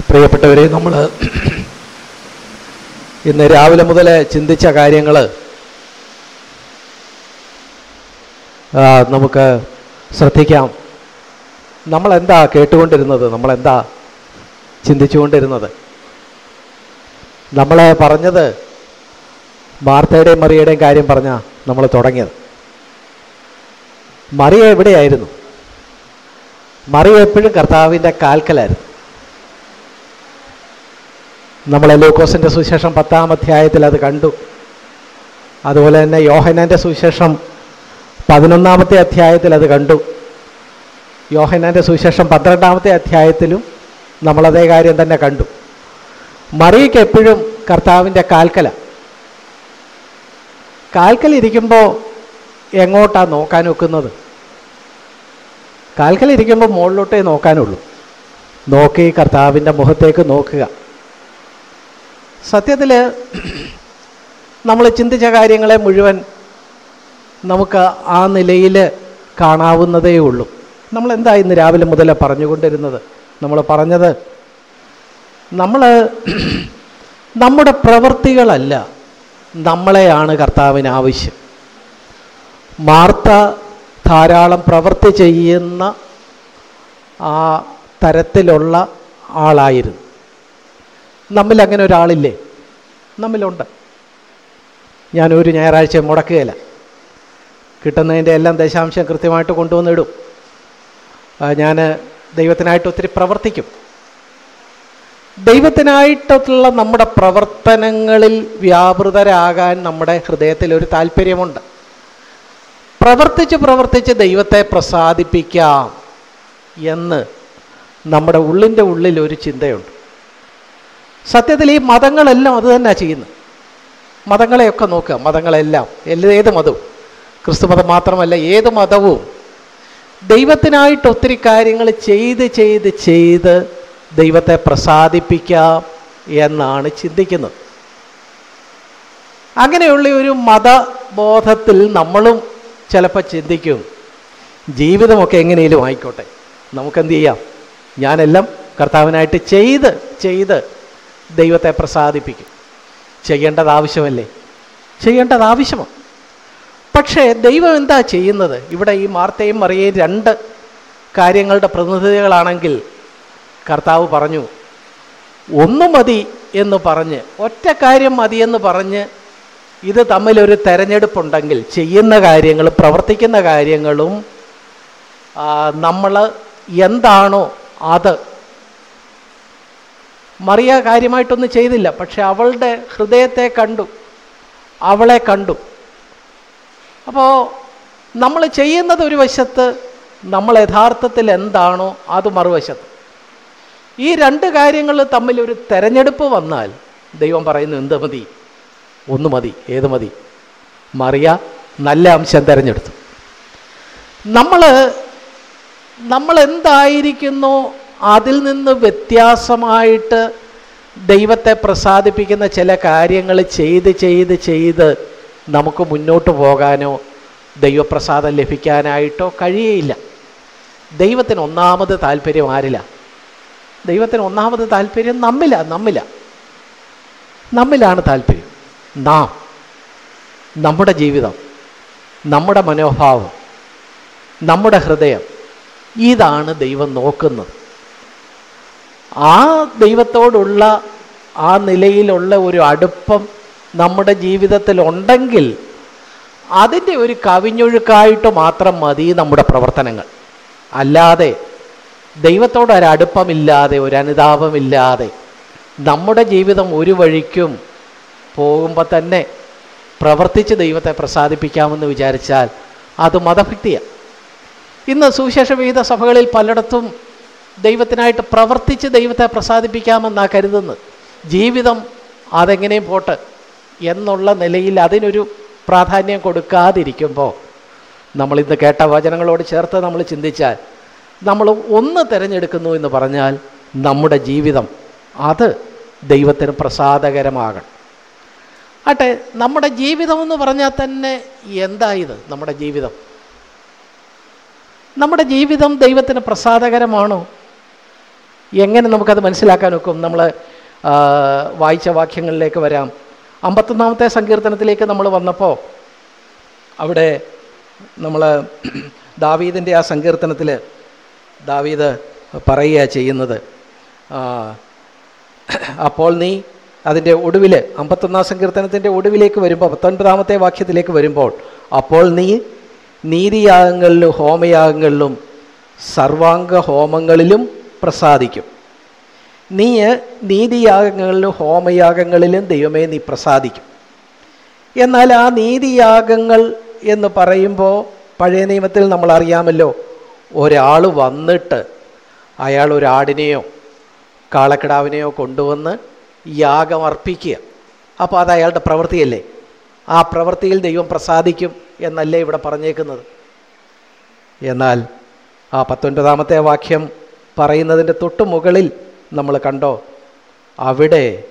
പ്രിയപ്പെട്ടവരെ നമ്മൾ ഇന്ന് രാവിലെ മുതൽ ചിന്തിച്ച കാര്യങ്ങൾ നമുക്ക് ശ്രദ്ധിക്കാം. നമ്മളെന്താ കേട്ടുകൊണ്ടിരുന്നത്? നമ്മളെന്താ ചിന്തിച്ചുകൊണ്ടിരുന്നത്? നമ്മൾ പറഞ്ഞത് മാർത്തയുടെയും മറിയുടെയും കാര്യം പറഞ്ഞാൽ നമ്മൾ തുടങ്ങിയത്. മറിയ എവിടെയായിരുന്നു? മറിയ എപ്പോഴും കർത്താവിന്റെ കാൽക്കലായിരുന്നു. നമ്മൾ ലൂക്കോസിന്റെ സുവിശേഷം പത്താം അധ്യായത്തിൽ അത് കണ്ടു. അതുപോലെ തന്നെ യോഹനാന്റെ സുവിശേഷം പതിനൊന്നാമത്തെ അധ്യായത്തിൽ അത് കണ്ടു. യോഹനാന്റെ സുവിശേഷം പന്ത്രണ്ടാമത്തെ അധ്യായത്തിലും നമ്മളതേ കാര്യം തന്നെ കണ്ടു. മറിയയ്ക്ക് എപ്പോഴും കർത്താവിന്റെ കാൽക്കല. കാൽക്കലിരിക്കുമ്പോൾ എങ്ങോട്ടാണ് നോക്കാൻ വെക്കുന്നത് കാൽക്കലിരിക്കുമ്പോൾ മുകളിലോട്ടേ നോക്കാനുള്ളൂ. നോക്കി കർത്താവിന്റെ മുഖത്തേക്ക് നോക്കുക. സത്യത്തിൽ നമ്മൾ ചിന്തിച്ച കാര്യങ്ങളെ മുഴുവൻ നമുക്ക് ആ നിലയിൽ കാണാവുന്നതേ ഉള്ളൂ. നമ്മൾ എന്താ ഇന്ന് രാവിലെ മുതലേ പറഞ്ഞുകൊണ്ടിരുന്നത്? നമ്മൾ പറഞ്ഞത് നമ്മൾ നമ്മുടെ പ്രവൃത്തികളല്ല നമ്മളെയാണ് കർത്താവിന് ആവശ്യം. മാർത്ത ധാരാളം പ്രവൃത്തി ചെയ്യുന്ന ആ തരത്തിലുള്ള ആളായിരുന്നു. നമ്മിൽ അങ്ങനെ ഒരാളില്ലേ? നമ്മിലുണ്ട്. ഞാൻ ഒരു ഞായറാഴ്ച മുടക്കുകയില്ല. കിട്ടുന്നതിന്റെ എല്ലാം ദശാംശം കൃത്യമായിട്ട് കൊണ്ടുവന്നിടും. ഞാൻ ദൈവത്തിനായിട്ട് ഒത്തിരി പ്രവർത്തിക്കും. ദൈവത്തിനായിട്ടുള്ള നമ്മുടെ പ്രവർത്തനങ്ങളിൽ വ്യാപൃതരാകാൻ നമ്മുടെ ഹൃദയത്തിൽ ഒരു താല്പര്യമുണ്ട്. പ്രവർത്തിച്ച് പ്രവർത്തിച്ച് ദൈവത്തെ പ്രസാദിപ്പിക്കാം എന്ന് നമ്മുടെ ഉള്ളിന്റെ ഉള്ളിൽ ഒരു ചിന്തയുണ്ട്. സത്യത്തിൽ ഈ മതങ്ങളെല്ലാം അത് തന്നെയാണ് ചെയ്യുന്നത്. മതങ്ങളെയൊക്കെ നോക്കുക. മതങ്ങളെല്ലാം. ഏത് മതവും. ക്രിസ്തു മതം മാത്രമല്ല ഏത് മതവും. ദൈവത്തിനായിട്ട് ഒത്തിരി കാര്യങ്ങൾ ചെയ്ത് ചെയ്ത് ചെയ്ത് ദൈവത്തെ പ്രസാദിപ്പിക്കാം എന്നാണ് ചിന്തിക്കുന്നത്. അങ്ങനെയുള്ള ഒരു മതബോധത്തിൽ നമ്മളും ചിലപ്പോൾ ചിന്തിക്കും ജീവിതമൊക്കെ എങ്ങനെയും ആയിക്കോട്ടെ. നമുക്കെന്ത് ചെയ്യാം? ഞാനെല്ലാം കർത്താവിനായിട്ട് ചെയ്ത് ചെയ്ത് ദൈവത്തെ പ്രസാദിപ്പിക്കും. ചെയ്യേണ്ടത് ആവശ്യമല്ലേ? ചെയ്യേണ്ടത് ആവശ്യമാണ്. പക്ഷേ ദൈവം എന്താ ചെയ്യുന്നത്? ഇവിടെ ഈ മാർത്തയും മറിയയും രണ്ട് കാര്യങ്ങളുടെ പ്രതിനിധികളാണെങ്കിൽ കർത്താവ് പറഞ്ഞു ഒന്ന് മതി എന്ന് പറഞ്ഞ് ഒറ്റ കാര്യം മതിയെന്ന് പറഞ്ഞ് ഇത് തമ്മിലൊരു തെരഞ്ഞെടുപ്പുണ്ടെങ്കിൽ ചെയ്യുന്ന കാര്യങ്ങളും പ്രവർത്തിക്കുന്ന കാര്യങ്ങളും നമ്മൾ എന്താണോ അത് മറിയ കാര്യമായിട്ടൊന്നും ചെയ്തില്ല പക്ഷെ അവളുടെ ഹൃദയത്തെ കണ്ടു അവളെ കണ്ടു. അപ്പോൾ നമ്മൾ ചെയ്യുന്നത് ഒരു വശത്ത് നമ്മൾ യഥാർത്ഥത്തിൽ എന്താണോ അത് മറുവശത്ത്. ഈ രണ്ട് കാര്യങ്ങൾ തമ്മിൽ ഒരു തെരഞ്ഞെടുപ്പ് വന്നാൽ ദൈവം പറയുന്നു എന്ത് മതി? ഒന്ന് മതി ഏത് മതി? മറിയ നല്ല അംശം തിരഞ്ഞെടുത്തു. നമ്മൾ നമ്മൾ എന്തായിരിക്കുന്നോ അതിൽ നിന്ന് വ്യത്യാസമായിട്ട് ദൈവത്തെ പ്രസാദിപ്പിക്കുന്ന ചില കാര്യങ്ങൾ ചെയ്ത് ചെയ്ത് ചെയ്ത് നമുക്ക് മുന്നോട്ട് പോകാനോ ദൈവപ്രസാദം ലഭിക്കാനായിട്ടോ കഴിയയില്ല. ദൈവത്തിന് ഒന്നാമത് താല്പര്യം ആരില്ല? ദൈവത്തിന് ഒന്നാമത് താല്പര്യം നമ്മില നമ്മില. നമ്മിലാണ് താല്പര്യം. നാം നമ്മുടെ ജീവിതം നമ്മുടെ മനോഭാവം നമ്മുടെ ഹൃദയം ഇതാണ് ദൈവം നോക്കുന്നത്. ആ ദൈവത്തോടുള്ള ആ നിലയിലുള്ള ഒരു അടുപ്പം നമ്മുടെ ജീവിതത്തിൽ ഉണ്ടെങ്കിൽ അതിന്റെ ഒരു കവിഞ്ഞൊഴുക്കായിട്ട് മാത്രം മതി നമ്മുടെ പ്രവർത്തനങ്ങൾ. അല്ലാതെ ദൈവത്തോട് ഒരടുപ്പമില്ലാതെ ഒരു അനുതാപമില്ലാതെ നമ്മുടെ ജീവിതം ഒരു വഴിക്കും പോകുമ്പോൾ തന്നെ പ്രവർത്തിച്ച് ദൈവത്തെ പ്രസാദിപ്പിക്കാമെന്ന് വിചാരിച്ചാൽ അത് മതഭക്തിയാണ് ഇന്ന് സുവിശേഷ വിഹിത സഭകളിൽ പലയിടത്തും ദൈവത്തിനായിട്ട് പ്രവർത്തിച്ച് ദൈവത്തെ പ്രസാദിപ്പിക്കാമെന്നാണ് കരുതുന്നത്. ജീവിതം അതെങ്ങനെയും പോട്ട് എന്നുള്ള നിലയിൽ അതിനൊരു പ്രാധാന്യം കൊടുക്കാതിരിക്കുമ്പോൾ നമ്മളിന്ന് കേട്ട വചനങ്ങളോട് ചേർത്ത് നമ്മൾ ചിന്തിച്ചാൽ നമ്മൾ ഒന്ന് തിരഞ്ഞെടുക്കുന്നു എന്ന് പറഞ്ഞാൽ നമ്മുടെ ജീവിതം അത് ദൈവത്തിന് പ്രസാദകരമാകണം. ആട്ടെ നമ്മുടെ ജീവിതം എന്ന് പറഞ്ഞാൽ തന്നെ എന്താ ഇത്? നമ്മുടെ ജീവിതം. നമ്മുടെ ജീവിതം ദൈവത്തിന് പ്രസാദകരമാണോ? എങ്ങനെ നമുക്കത് മനസ്സിലാക്കാൻ ഒക്കും നമ്മൾ വായിച്ച വാക്യങ്ങളിലേക്ക് വരാം. അമ്പത്തൊന്നാമത്തെ സങ്കീർത്തനത്തിലേക്ക് നമ്മൾ വന്നപ്പോൾ അവിടെ നമ്മൾ ദാവീദിന്റെ ആ സങ്കീർത്തനത്തിൽ ദാവീദ് പറയുക ചെയ്യുന്നത് അപ്പോൾ നീ അതിന്റെ ഒടുവിൽ അമ്പത്തൊന്നാം സങ്കീർത്തനത്തിന്റെ ഒടുവിലേക്ക് വരുമ്പോൾ പത്തൊൻപതാമത്തെ വാക്യത്തിലേക്ക് വരുമ്പോൾ അപ്പോൾ നീ നീതിയാഗങ്ങളിലും ഹോമയാഗങ്ങളിലും സർവാംഗ ഹോമങ്ങളിലും പ്രസാദിക്കും. നീ നീതിയാഗങ്ങളിലും ഹോമയാഗങ്ങളിലും ദൈവമേ നീ പ്രസാദിക്കും. എന്നാൽ ആ നീതിയാഗങ്ങൾ എന്ന് പറയുമ്പോൾ പഴയ നിയമത്തിൽ നമ്മൾ അറിയാമല്ലോ ഒരാൾ വന്നിട്ട് അയാൾ ഒരാടിനെയോ കാളക്കിടാവിനെയോ കൊണ്ടുവന്ന് യാഗം അർപ്പിക്കുക. അപ്പോൾ അത് അയാളുടെ പ്രവൃത്തിയല്ലേ? ആ പ്രവൃത്തിയിൽ ദൈവം പ്രസാദിക്കും എന്നല്ലേ ഇവിടെ പറഞ്ഞേക്കുന്നത്? എന്നാൽ ആ പത്തൊൻപതാമത്തെ വാക്യം പറയുന്നതിന്റെ തൊട്ട് മുകളിൽ നമ്മൾ കണ്ടോ? അവിടെ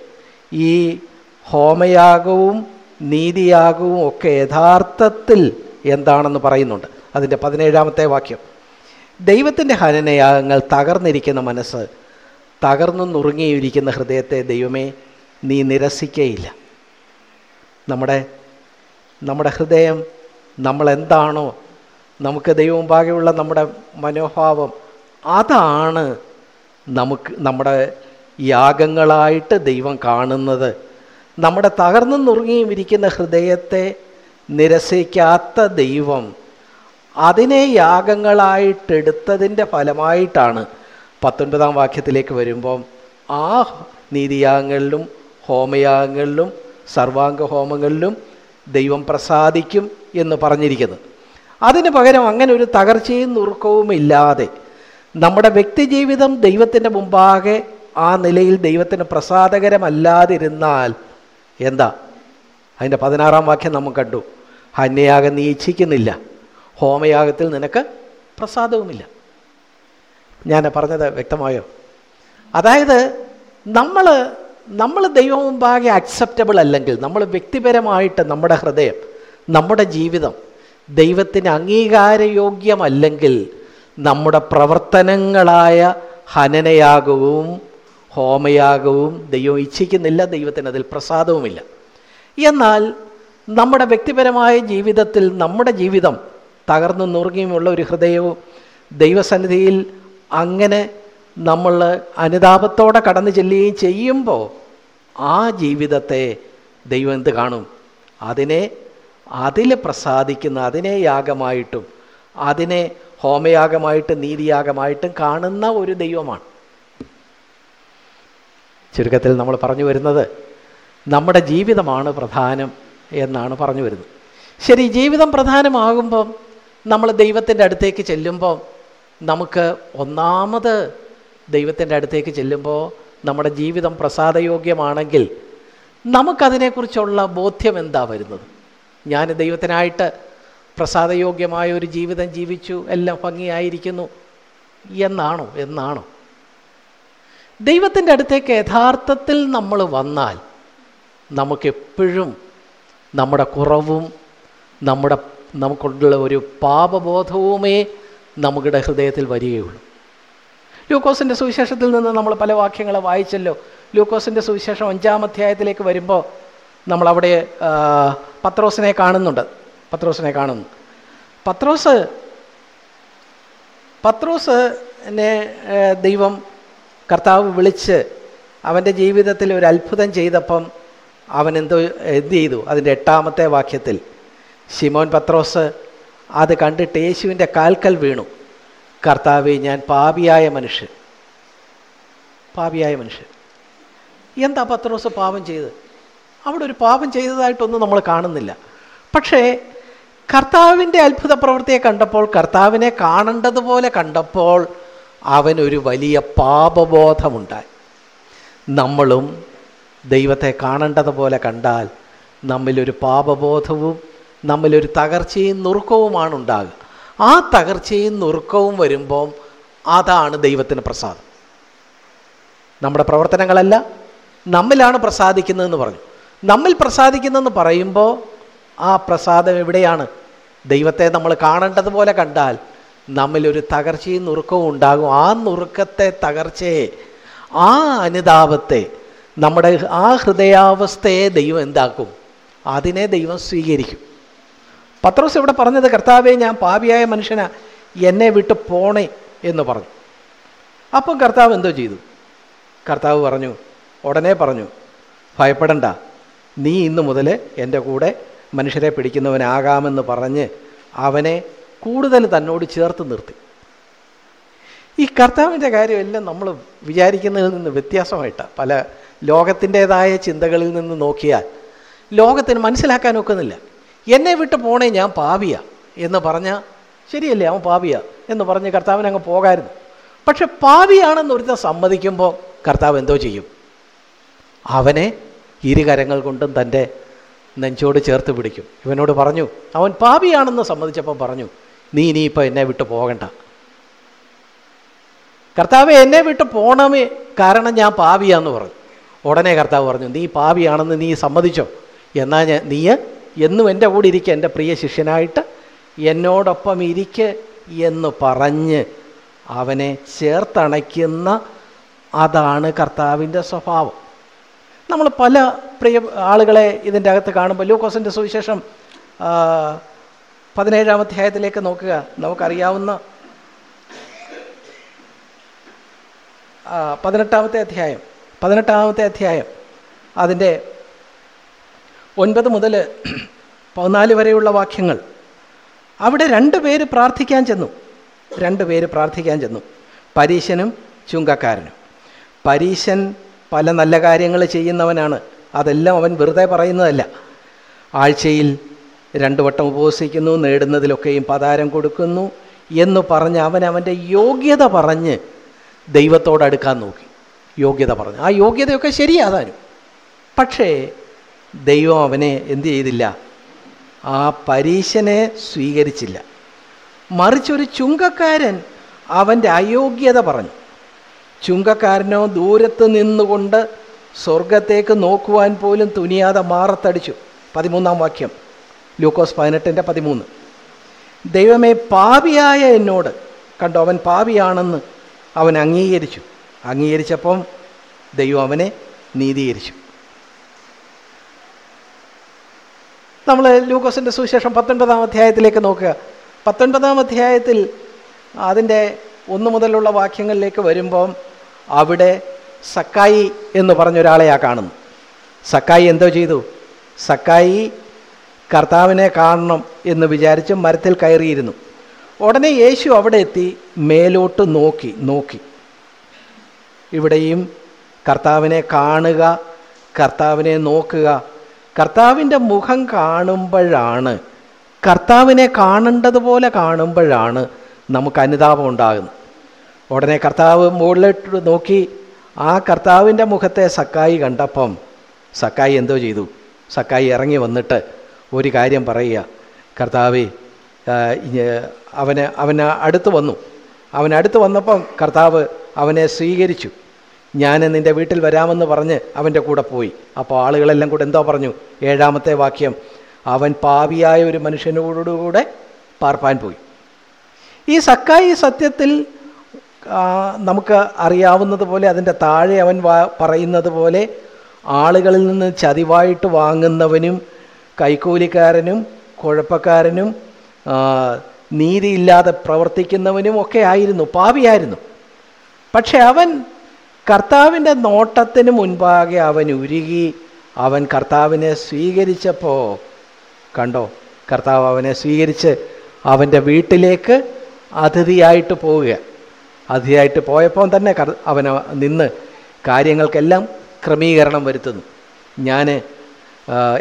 ഈ ഹോമയാഗവും നീതിയാഗവും ഒക്കെ യഥാർത്ഥത്തിൽ എന്താണെന്ന് പറയുന്നുണ്ട്. അതിന്റെ പതിനേഴാമത്തെ വാക്യം. ദൈവത്തിന്റെ ഹനനയാഗങ്ങൾ തകർന്നിരിക്കുന്ന മനസ്സ് തകർന്നു നുറുങ്ങിയിരിക്കുന്ന ഹൃദയത്തെ ദൈവമേ നീ നിരസിക്കയില്ല. നമ്മുടെ നമ്മുടെ ഹൃദയം നമ്മളെന്താണോ നമുക്ക് ദൈവമുമ്പാകെയുള്ള നമ്മുടെ മനോഭാവം അതാണ് നമുക്ക് നമ്മുടെ യാഗങ്ങളായിട്ട് ദൈവം കാണുന്നത്. നമ്മുടെ തകർന്നു നുറുങ്ങിയും ഇരിക്കുന്ന ഹൃദയത്തെ നിരസിക്കാത്ത ദൈവം അതിനെ യാഗങ്ങളായിട്ടെടുത്തതിന്റെ ഫലമായിട്ടാണ് പത്തൊൻപതാം വാക്യത്തിലേക്ക് വരുമ്പം ആ നീതിയാഗങ്ങളിലും ഹോമയാഗങ്ങളിലും സർവാംഗ ഹോമങ്ങളിലും ദൈവം പ്രസാദിക്കും എന്ന് പറഞ്ഞിരിക്കുന്നത്. അതിന് പകരം അങ്ങനെ ഒരു തകർച്ചയും നുറുക്കവും ഇല്ലാതെ നമ്മുടെ വ്യക്തിജീവിതം ദൈവത്തിന്റെ മുമ്പാകെ ആ നിലയിൽ ദൈവത്തിന് പ്രസാദകരമല്ലാതിരുന്നാൽ എന്താ? അതിന്റെ പതിനാറാം വാക്യം നമ്മൾ കണ്ടു. ഹന്യയാഗം നീ ഇച്ഛിക്കുന്നില്ല. ഹോമയാഗത്തിൽ നിനക്ക് പ്രസാദവുമില്ല. ഞാൻ പറഞ്ഞത് വ്യക്തമായോ? അതായത് നമ്മൾ നമ്മൾ ദൈവം മുമ്പാകെ അക്സെപ്റ്റബിൾ അല്ലെങ്കിൽ നമ്മൾ വ്യക്തിപരമായിട്ട് നമ്മുടെ ഹൃദയം നമ്മുടെ ജീവിതം ദൈവത്തിന് അംഗീകാരയോഗ്യമല്ലെങ്കിൽ നമ്മുടെ പ്രവർത്തനങ്ങളായ ഹനനയാഗവും ഹോമയാഗവും ദൈവം ഇച്ഛിക്കുന്നില്ല ദൈവത്തിന് അതിൽ പ്രസാദവുമില്ല. എന്നാൽ നമ്മുടെ വ്യക്തിപരമായ ജീവിതത്തിൽ നമ്മുടെ ജീവിതം തകർന്നു നുറുങ്ങിയുമുള്ള ഒരു ഹൃദയവും ദൈവസന്നിധിയിൽ അങ്ങനെ നമ്മൾ അനുതാപത്തോടെ കടന്നു ചെല്ലുകയും ചെയ്യുമ്പോൾ ആ ജീവിതത്തെ ദൈവം എന്ത് കാണും? അതിനെ അതിൽ പ്രസാദിക്കുന്ന അതിനെ യാഗമായിട്ടും അതിനെ ഹോമയാഗമായിട്ടും നീതിയാഗമായിട്ടും കാണുന്ന ഒരു ദൈവമാണ്. ചുരുക്കത്തിൽ നമ്മൾ പറഞ്ഞു വരുന്നത് നമ്മുടെ ജീവിതമാണ് പ്രധാനം എന്നാണ് പറഞ്ഞു വരുന്നത്. ശരി ജീവിതം പ്രധാനമാകുമ്പം നമ്മൾ ദൈവത്തിന്റെ അടുത്തേക്ക് ചെല്ലുമ്പോൾ നമുക്ക് ഒന്നാമത് ദൈവത്തിന്റെ അടുത്തേക്ക് ചെല്ലുമ്പോൾ നമ്മുടെ ജീവിതം പ്രസാദയോഗ്യമാണെങ്കിൽ നമുക്കതിനെക്കുറിച്ചുള്ള ബോധ്യം എന്താ വരുന്നത്? ഞാൻ ദൈവത്തിനായിട്ട് പ്രസാദയോഗ്യമായ ഒരു ജീവിതം ജീവിച്ചു എല്ലാം ഭംഗിയായിരിക്കുന്നു. എന്നാണോ? എന്നാണോ? ദൈവത്തിന്റെ അടുത്തേക്ക് യഥാർത്ഥത്തിൽ നമ്മൾ വന്നാൽ നമുക്കെപ്പോഴും നമ്മുടെ കുറവും നമ്മുടെ നമുക്കുള്ള ഒരു പാപബോധവുമേ നമ്മുടെ ഹൃദയത്തിൽ വരികയുള്ളൂ. ലൂക്കോസിന്റെ സുവിശേഷത്തിൽ നിന്ന് നമ്മൾ പല വാക്യങ്ങൾ വായിച്ചല്ലോ. ലൂക്കോസിന്റെ സുവിശേഷം അഞ്ചാം അധ്യായത്തിലേക്ക് വരുമ്പോൾ നമ്മളവിടെ പത്രോസിനെ കാണുന്നുണ്ട്. പത്രോസിനെ കാണുന്നു. പത്രോസ് പത്രോസിനെ ദൈവം കർത്താവ് വിളിച്ച് അവന്റെ ജീവിതത്തിൽ ഒരു അത്ഭുതം ചെയ്തപ്പം അവൻ എന്തോ എന്ത് ചെയ്തു? അതിന്റെ എട്ടാമത്തെ വാക്യത്തിൽ ശിമോൻ പത്രോസ് അത് കണ്ടിട്ട് യേശുവിന്റെ കാൽക്കൽ വീണു. കർത്താവെ ഞാൻ പാപിയായ മനുഷ്യൻ. പാപിയായ മനുഷ്യൻ. എന്താ പത്രോസ് പാപം ചെയ്ത് അവിടെ ഒരു പാപം ചെയ്തതായിട്ടൊന്നും നമ്മൾ കാണുന്നില്ല. പക്ഷേ കർത്താവിന്റെ അത്ഭുത പ്രവൃത്തിയെ കണ്ടപ്പോൾ കർത്താവിനെ കാണേണ്ടതുപോലെ കണ്ടപ്പോൾ അവനൊരു വലിയ പാപബോധമുണ്ടായി. നമ്മളും ദൈവത്തെ കാണേണ്ടതുപോലെ കണ്ടാൽ നമ്മിലൊരു പാപബോധവും നമ്മിലൊരു തകർച്ചയും നുറുക്കവുമാണ് ഉണ്ടാകുക ആ തകർച്ചയും നുറുക്കവും വരുമ്പം അതാണ് ദൈവത്തിന് പ്രസാദം. നമ്മുടെ പ്രവർത്തനങ്ങളല്ല നമ്മിലാണ് പ്രസാദിക്കുന്നതെന്ന് പറഞ്ഞു. നമ്മിൽ പ്രസാദിക്കുന്നതെന്ന് പറയുമ്പോൾ ആ പ്രസാദം എവിടെയാണ്? ദൈവത്തെ നമ്മൾ കാണേണ്ടതുപോലെ കണ്ടാൽ നമ്മിലൊരു തകർച്ചയും നുറുക്കവും ഉണ്ടാകും. ആ നുറുക്കത്തെ തകർച്ചയെ ആ അനുതാപത്തെ നമ്മുടെ ആ ഹൃദയാവസ്ഥയെ ദൈവം എന്താക്കും? അതിനെ ദൈവം സ്വീകരിക്കും. പത്രോസ് ഇവിടെ പറഞ്ഞത് കർത്താവെ ഞാൻ പാപിയായ മനുഷ്യന എന്നെ വിട്ട് പോണേ എന്ന് പറഞ്ഞു. അപ്പം കർത്താവ് എന്തോ ചെയ്തു? കർത്താവ് പറഞ്ഞു ഉടനെ പറഞ്ഞു ഭയപ്പെടണ്ട. നീ ഇന്നു മുതൽ എന്റെ കൂടെ മനുഷ്യരെ പിടിക്കുന്നവനാകാമെന്ന് പറഞ്ഞ് അവനെ കൂടുതൽ തന്നോട് ചേർത്ത് നിർത്തി. ഈ കർത്താവിന്റെ കാര്യമെല്ലാം നമ്മൾ വിചാരിക്കുന്നതിൽ നിന്ന് വ്യത്യാസമായിട്ടാണ്. പല ലോകത്തിന്റെതായ ചിന്തകളിൽ നിന്ന് നോക്കിയാൽ ലോകത്തിന് മനസ്സിലാക്കാൻ ഒക്കുന്നില്ല എന്നെ വിട്ട് പോണേ ഞാൻ പാവിയ എന്ന് പറഞ്ഞാൽ ശരിയല്ലേ അവൻ പാവിയ എന്ന് പറഞ്ഞ് കർത്താവിന് അങ്ങ് പോകായിരുന്നു. പക്ഷെ പാവിയാണെന്ന് ഒരുത്ത സമ്മതിക്കുമ്പോൾ കർത്താവ് എന്തോ ചെയ്യും? അവനെ ഇരുകരങ്ങൾ കൊണ്ടും തന്റെ നെഞ്ചോട് ചേർത്ത് പിടിക്കും. ഇവനോട് പറഞ്ഞു അവൻ പാപിയാണെന്ന് സമ്മതിച്ചപ്പോൾ പറഞ്ഞു നീ ഇനിയിപ്പോൾ എന്നെ വിട്ടു പോകണ്ട. കർത്താവ് എന്നെ വിട്ട് പോകണമേ കാരണം ഞാൻ പാവിയാന്ന് പറഞ്ഞു. ഉടനെ കർത്താവ് പറഞ്ഞു നീ പാവിയാണെന്ന് നീ സമ്മതിച്ചോ. എന്നാൽ ഞാൻ നീ എന്നും എന്റെ കൂടെ ഇരിക്കുക എന്റെ പ്രിയ ശിഷ്യനായിട്ട് എന്നോടൊപ്പം ഇരിക്ക് എന്ന് പറഞ്ഞ് അവനെ ചേർത്തണയ്ക്കുന്ന അതാണ് കർത്താവിന്റെ സ്വഭാവം. നമ്മൾ പല പ്രിയ ആളുകളെ ഇതിന്റെ അകത്ത് കാണുമ്പോൾ ലൂക്കോസിന്റെ സുവിശേഷം പതിനേഴാം അധ്യായത്തിലേക്ക് നോക്കുക. നമുക്കറിയാവുന്ന പതിനെട്ടാമത്തെ അധ്യായം പതിനെട്ടാമത്തെ അധ്യായം. അതിന്റെ ഒൻപത് മുതൽ പതിനാല് വരെയുള്ള വാക്യങ്ങൾ. അവിടെ രണ്ട് പേര് പ്രാർത്ഥിക്കാൻ ചെന്നു. രണ്ട് പേര് പ്രാർത്ഥിക്കാൻ ചെന്നു. പരീശനും ചുങ്കക്കാരനും. പരീശൻ പല നല്ല കാര്യങ്ങൾ ചെയ്യുന്നവനാണ്. അതെല്ലാം അവൻ വെറുതെ പറയുന്നതല്ല. ആഴ്ചയിൽ രണ്ടു വട്ടം ഉപവസിക്കുന്നു നേടുന്നതിലൊക്കെയും പതാരം കൊടുക്കുന്നു എന്ന് പറഞ്ഞ് അവൻ അവന്റെ യോഗ്യത പറഞ്ഞ് ദൈവത്തോടടുക്കാൻ നോക്കി. യോഗ്യത പറഞ്ഞു. ആ യോഗ്യതയൊക്കെ ശരിയാതാനും. പക്ഷേ ദൈവം അവനെ എന്തു ചെയ്തില്ല? ആ പരീശനെ സ്വീകരിച്ചില്ല. മറിച്ചൊരു ചുങ്കക്കാരൻ അവന്റെ അയോഗ്യത പറഞ്ഞു. ചുങ്കക്കാരനോ ദൂരത്ത് നിന്നുകൊണ്ട് സ്വർഗത്തേക്ക് നോക്കുവാൻ പോലും തുനിയാതെ മാറത്തടിച്ചു. പതിമൂന്നാം വാക്യം. ലൂക്കോസ് പതിനെട്ടിന്റെ പതിമൂന്ന്. ദൈവമേ പാപിയായ എന്നോട് കണ്ടോ അവൻ പാപിയാണെന്ന് അവൻ അംഗീകരിച്ചു. അംഗീകരിച്ചപ്പം ദൈവം അവനെ നീതീകരിച്ചു. നമ്മൾ ലൂക്കോസിന്റെ സുവിശേഷം പത്തൊൻപതാം അധ്യായത്തിലേക്ക് നോക്കുക. പത്തൊൻപതാം അധ്യായത്തിൽ അതിന്റെ ഒന്ന് മുതലുള്ള വാക്യങ്ങളിലേക്ക് വരുമ്പം അവിടെ സക്കായി എന്ന് പറഞ്ഞൊരാളെയാ കാണുന്നു. സക്കായി എന്തോ ചെയ്തു? സക്കായി കർത്താവിനെ കാണണം എന്ന് വിചാരിച്ച് മരത്തിൽ കയറിയിരുന്നു. ഉടനെ യേശു അവിടെ എത്തി മേലോട്ട് നോക്കി നോക്കി. ഇവിടെയും കർത്താവിനെ കാണുക കർത്താവിനെ നോക്കുക. കർത്താവിന്റെ മുഖം കാണുമ്പോഴാണ് കർത്താവിനെ കാണേണ്ടതുപോലെ കാണുമ്പോഴാണ് നമുക്ക് അനുതാപം ഉണ്ടാകുന്നത്. ഉടനെ കർത്താവ് മുകളിലിട്ട് നോക്കി. ആ കർത്താവിന്റെ മുഖത്തെ സക്കായി കണ്ടപ്പം സക്കായി എന്തോ ചെയ്തു. സക്കായി ഇറങ്ങി വന്നിട്ട് ഒരു കാര്യം പറയുക. കർത്താവേ അവന് അവന് അടുത്ത് വന്നു. അവൻ അടുത്ത് വന്നപ്പം കർത്താവ് അവനെ സ്വീകരിച്ചു. ഞാൻ നിന്റെ വീട്ടിൽ വരാമെന്ന് പറഞ്ഞ് അവന്റെ കൂടെ പോയി. അപ്പോൾ ആളുകളെല്ലാം കൂടെ എന്തോ പറഞ്ഞു. ഏഴാമത്തെ വാക്യം അവൻ പാവിയായ ഒരു മനുഷ്യനോടുകൂടെ പാർപ്പാൻ പോയി. ഈ സക്കായി സത്യത്തിൽ നമുക്ക് അറിയാവുന്നത് പോലെ അതിന്റെ താഴെ അവൻ പറയുന്നത് പോലെ ആളുകളിൽ നിന്ന് ചതിവായിട്ട് വാങ്ങുന്നവനും കൈക്കൂലിക്കാരനും കുഴപ്പക്കാരനും നീതിയില്ലാതെ പ്രവർത്തിക്കുന്നവനും ഒക്കെ ആയിരുന്നു പാവിയായിരുന്നു പക്ഷെ അവൻ കർത്താവിന്റെ നോട്ടത്തിന് മുൻപാകെ അവൻ ഉരുകി അവൻ കർത്താവിനെ സ്വീകരിച്ചപ്പോൾ കണ്ടോ കർത്താവ് അവനെ സ്വീകരിച്ച് അവന്റെ വീട്ടിലേക്ക് അതിഥിയായിട്ട് പോവുക അതിഥിയായിട്ട് പോയപ്പോൾ തന്നെ അവൻ നിന്ന് കാര്യങ്ങൾക്കെല്ലാം ക്രമീകരണം വരുത്തുന്നു. ഞാൻ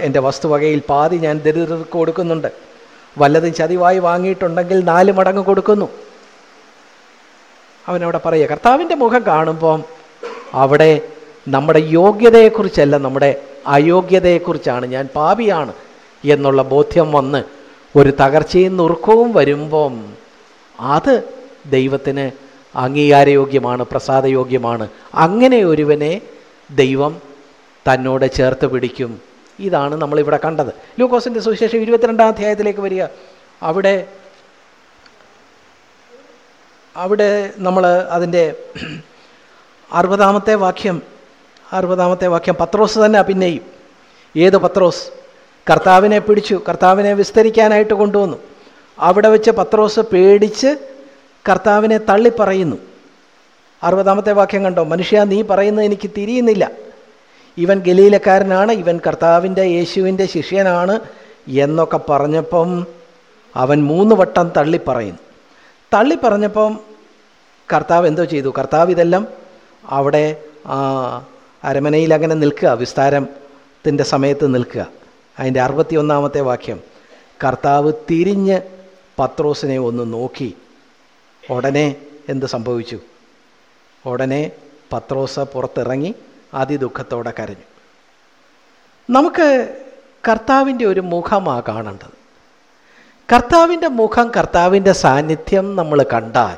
എന്റെ വസ്തുവകയിൽ പാതി ഞാൻ ദരിദ്രർക്ക് കൊടുക്കുന്നുണ്ട്. വല്ലതും ചതിവായി വാങ്ങിയിട്ടുണ്ടെങ്കിൽ നാല് മടങ്ങ് കൊടുക്കുന്നു. അവനവിടെ പറയുക കർത്താവിന്റെ മുഖം കാണുമ്പം അവിടെ നമ്മുടെ യോഗ്യതയെക്കുറിച്ചല്ല നമ്മുടെ അയോഗ്യതയെക്കുറിച്ചാണ്. ഞാൻ പാപിയാണ് എന്നുള്ള ബോധ്യം വന്ന് ഒരു തകർച്ചയും നുറുക്കവും വരുമ്പം അത് ദൈവത്തിന് അംഗീകാരയോഗ്യമാണ് പ്രസാദയോഗ്യമാണ്. അങ്ങനെ ഒരുവനെ ദൈവം തന്നോട് ചേർത്ത് പിടിക്കും. ഇതാണ് നമ്മളിവിടെ കണ്ടത്. ലൂക്കോസിന്റെ സുവിശേഷം ഇരുപത്തിരണ്ടാം അധ്യായത്തിലേക്ക് വരിക. അവിടെ അവിടെ നമ്മൾ അതിന്റെ അറുപതാമത്തെ വാക്യം അറുപതാമത്തെ വാക്യം പത്രോസ് തന്നെ പിന്നെയും ഏത് പത്രോസ്? കർത്താവിനെ പിടിച്ചു കർത്താവിനെ വിസ്തരിക്കാനായിട്ട് കൊണ്ടുവന്നു. അവിടെ വെച്ച് പത്രോസ് പേടിച്ച് കർത്താവിനെ തള്ളിപ്പറയുന്നു. അറുപതാമത്തെ വാക്യം കണ്ടോ? മനുഷ്യ നീ പറയുന്നത് എനിക്ക് തിരിയുന്നില്ല. ഇവൻ ഗലീലക്കാരനാണ് ഇവൻ കർത്താവിന്റെ യേശുവിന്റെ ശിഷ്യനാണ് എന്നൊക്കെ പറഞ്ഞപ്പം അവൻ മൂന്ന് വട്ടം തള്ളിപ്പറയുന്നു. തള്ളിപ്പറഞ്ഞപ്പം കർത്താവ് എന്തോ ചെയ്തു? കർത്താവ് ഇതെല്ലാം അവിടെ അരമനയിൽ അങ്ങനെ നിൽക്കുക വിസ്താരത്തിന്റെ സമയത്ത് നിൽക്കുക. അതിന്റെ അറുപത്തി ഒന്നാമത്തെ വാക്യം കർത്താവ് തിരിഞ്ഞ് പത്രോസിനെ ഒന്ന് നോക്കി ഉടനെ എന്ത് സംഭവിച്ചു? ഉടനെ പത്രോസ പുറത്തിറങ്ങി അതിദുഃഖത്തോടെ കരഞ്ഞു. നമുക്ക് കർത്താവിന്റെ ഒരു മുഖമാണ് കാണേണ്ടത്. കർത്താവിന്റെ മുഖം കർത്താവിന്റെ സാന്നിധ്യം നമ്മൾ കണ്ടാൽ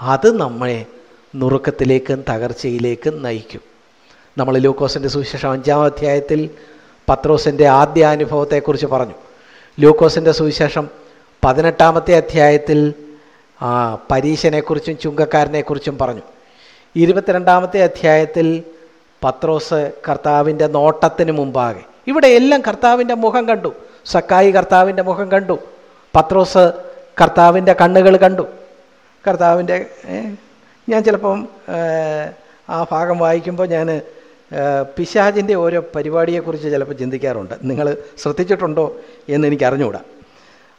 അത് നമ്മളെ നുറുക്കത്തിലേക്കും തകർച്ചയിലേക്കും നയിക്കും. നമ്മൾ ലൂക്കോസിന്റെ സുവിശേഷം അഞ്ചാം അധ്യായത്തിൽ പത്രോസിന്റെ ആദ്യ അനുഭവത്തെക്കുറിച്ച് പറഞ്ഞു. ലൂക്കോസിന്റെ സുവിശേഷം പതിനെട്ടാമത്തെ അധ്യായത്തിൽ ആ, പരീശനെക്കുറിച്ചും ചുങ്കക്കാരനെക്കുറിച്ചും പറഞ്ഞു. ഇരുപത്തിരണ്ടാമത്തെ അധ്യായത്തിൽ പത്രോസ് കർത്താവിന്റെ നോട്ടത്തിന് മുമ്പാകെ. ഇവിടെ എല്ലാം കർത്താവിന്റെ മുഖം കണ്ടു. സക്കായി കർത്താവിന്റെ മുഖം കണ്ടു. പത്രോസ് കർത്താവിന്റെ കണ്ണുകൾ കണ്ടു. കർത്താവിന്റെ ഞാൻ ചിലപ്പം ആ ഭാഗം വായിക്കുമ്പോൾ ഞാൻ പിശാജിന്റെ ഓരോ പരിപാടിയെക്കുറിച്ച് ചിലപ്പോൾ ചിന്തിക്കാറുണ്ട്. നിങ്ങൾ ശ്രദ്ധിച്ചിട്ടുണ്ടോ എന്ന് എനിക്ക് അറിഞ്ഞുകൂടാ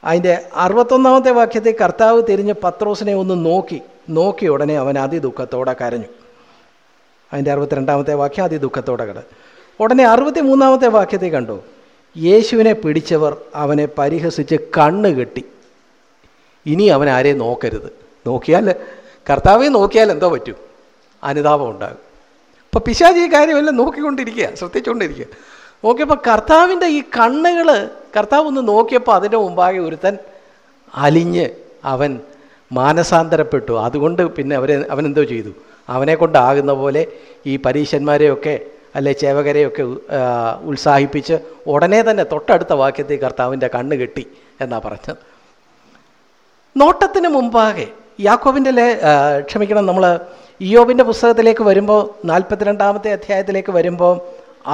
അതിന്റെ അറുപത്തൊന്നാമത്തെ വാക്യത്തെ കർത്താവ് തിരിഞ്ഞ് പത്രോസിനെ ഒന്ന് നോക്കി. നോക്കിയ ഉടനെ അവൻ അതി ദുഃഖത്തോടെ കരഞ്ഞു. അതിന്റെ അറുപത്തിരണ്ടാമത്തെ വാക്യം അതി ദുഃഖത്തോടെ കട ഉടനെ അറുപത്തി മൂന്നാമത്തെ വാക്യത്തെ കണ്ടു. യേശുവിനെ പിടിച്ചവർ അവനെ പരിഹസിച്ച് കണ്ണ് കെട്ടി. ഇനി അവൻ ആരെ നോക്കരുത്. നോക്കിയാൽ കർത്താവെ നോക്കിയാൽ എന്തോ പറ്റും. അനുതാപം ഉണ്ടാകും. അപ്പം പിശാജി കാര്യമെല്ലാം നോക്കിക്കൊണ്ടിരിക്കുക ശ്രദ്ധിച്ചുകൊണ്ടിരിക്കുക നോക്കിയപ്പോൾ കർത്താവിന്റെ ഈ കണ്ണുകൾ കർത്താവ് ഒന്ന് നോക്കിയപ്പോൾ അതിന്റെ മുമ്പാകെ ഒരുത്തൻ അലിഞ്ഞ് അവൻ മാനസാന്തരപ്പെട്ടു. അതുകൊണ്ട് പിന്നെ അവരെ അവൻ എന്തോ ചെയ്തു. അവനെ കൊണ്ടാകുന്ന പോലെ ഈ പരീശന്മാരെയൊക്കെ അല്ലെ ചേവകരെയൊക്കെ ഉത്സാഹിപ്പിച്ച് ഉടനെ തന്നെ തൊട്ടടുത്ത വാക്യത്തിൽ കർത്താവിന്റെ കണ്ണ് കെട്ടി എന്നാ പറഞ്ഞത് നോട്ടത്തിന് മുമ്പാകെ യാക്കോബിന്റെ ലേ ക്ഷമിക്കണം നമ്മൾ ഇയോബിന്റെ പുസ്തകത്തിലേക്ക് വരുമ്പോൾ നാൽപ്പത്തിരണ്ടാമത്തെ അധ്യായത്തിലേക്ക് വരുമ്പോൾ